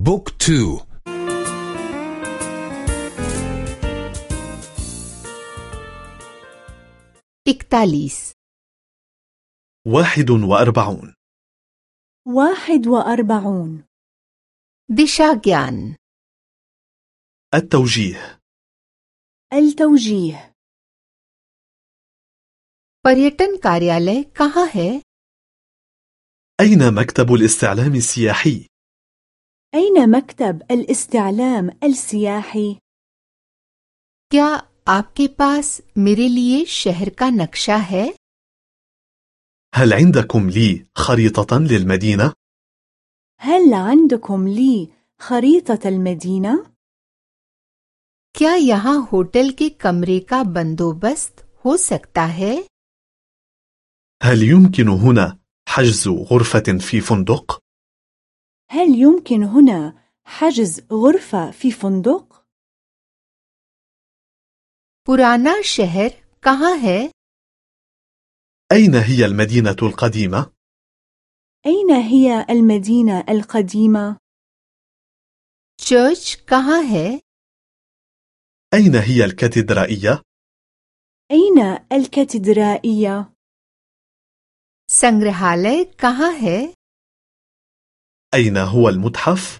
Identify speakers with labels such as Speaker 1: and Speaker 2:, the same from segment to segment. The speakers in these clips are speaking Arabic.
Speaker 1: بوك تو
Speaker 2: इकतालीस
Speaker 3: واحد وأربعون
Speaker 4: واحد وأربعون
Speaker 2: दिशा ज्ञान
Speaker 3: التوجيه
Speaker 4: التوجيه
Speaker 2: पर्यटन कार्यालय कहाँ है
Speaker 3: أين مكتب الاستعلام السياحي؟
Speaker 4: أين مكتب الاستعلام السياحي؟
Speaker 2: क्या आपके पास मेरे लिए शहर का नक्शा है
Speaker 3: هل عندكم لي خريطة للمدينة؟
Speaker 4: هل عندكم لي خريطة المدينة؟
Speaker 2: क्या यहाँ होटल के कमरे का बंदोबस्त हो सकता है
Speaker 3: هل يمكن هنا حجز غرفة في فندق؟
Speaker 4: هل يمكن هنا حجز غرفة في فندق؟
Speaker 2: पुराना शहर कहाँ है
Speaker 3: أين هي المدينة القديمة؟
Speaker 4: أين هي المدينة القديمة؟
Speaker 2: चर्च कहाँ है
Speaker 3: أين هي الكاتدرائية؟
Speaker 4: أين الكاتدرائية؟
Speaker 2: संग्रहालय कहाँ है
Speaker 3: أين هو المتحف؟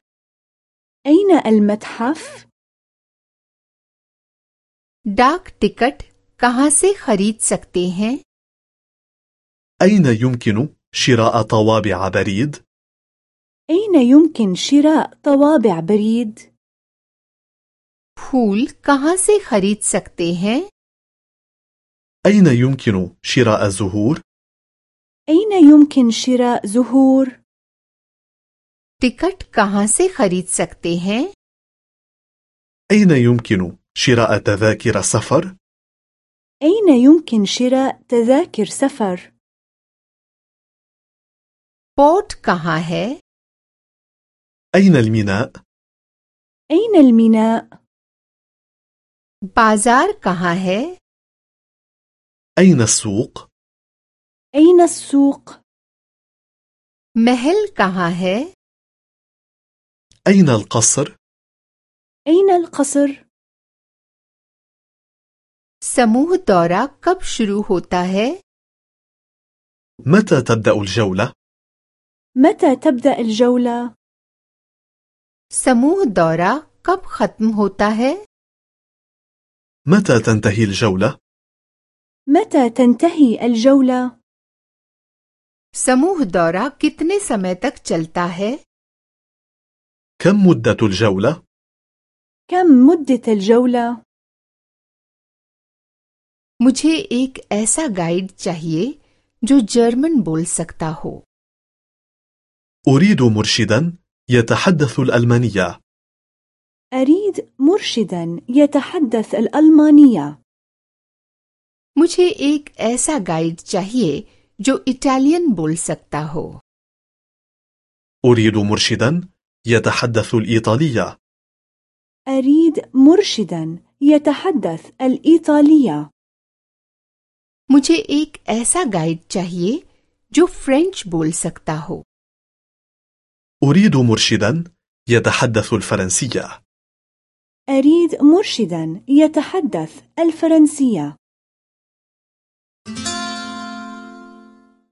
Speaker 4: أين المتحف؟
Speaker 2: डाक टिकट कहाँ से खरीद सकते हैं
Speaker 3: أين يمكن شراء طوابع بريد؟
Speaker 4: أين يمكن شراء طوابع بريد؟
Speaker 2: फूल कहाँ से खरीद सकते हैं
Speaker 3: أين يمكن شراء زهور؟
Speaker 4: أين يمكن شراء زهور؟
Speaker 2: टिकट कहाँ से खरीद सकते हैं
Speaker 3: أين يمكن شراء تذاكر سفر؟
Speaker 4: أين يمكن شراء تذاكر سفر؟
Speaker 2: पोर्ट कहाँ है
Speaker 3: أين الميناء؟
Speaker 4: أين الميناء؟
Speaker 2: बाजार कहाँ है
Speaker 3: أين السوق؟
Speaker 4: أين السوق؟
Speaker 2: महल कहाँ है
Speaker 3: أين القصر؟
Speaker 4: أين القصر؟
Speaker 2: समूह दौरा कब शुरू होता है
Speaker 3: متى تبدأ الجولة؟
Speaker 4: متى تبدأ الجولة؟
Speaker 2: समूह दौरा कब खत्म होता है
Speaker 3: متى تنتهي الجولة؟
Speaker 4: متى تنتهي الجولة؟
Speaker 2: समूह दौरा कितने समय तक चलता है
Speaker 3: كم مدة الجولة؟
Speaker 4: كم مدة الجولة؟
Speaker 2: मुझे एक ऐसा गाइड चाहिए जो जर्मन बोल सकता हो
Speaker 3: أريد مرشدا يتحدث الألمانية
Speaker 4: أريد مرشدا يتحدث الألمانية
Speaker 2: मुझे एक ऐसा गाइड चाहिए जो इटालियन बोल सकता हो
Speaker 3: أريد مرشدا يتحدث الإيطالية
Speaker 4: أريد مرشدا يتحدث الإيطالية
Speaker 2: मुझे एक ऐसा गाइड चाहिए जो फ्रेंच बोल सकता हो
Speaker 3: أريد مرشدا يتحدث الفرنسية
Speaker 4: أريد مرشدا يتحدث الفرنسية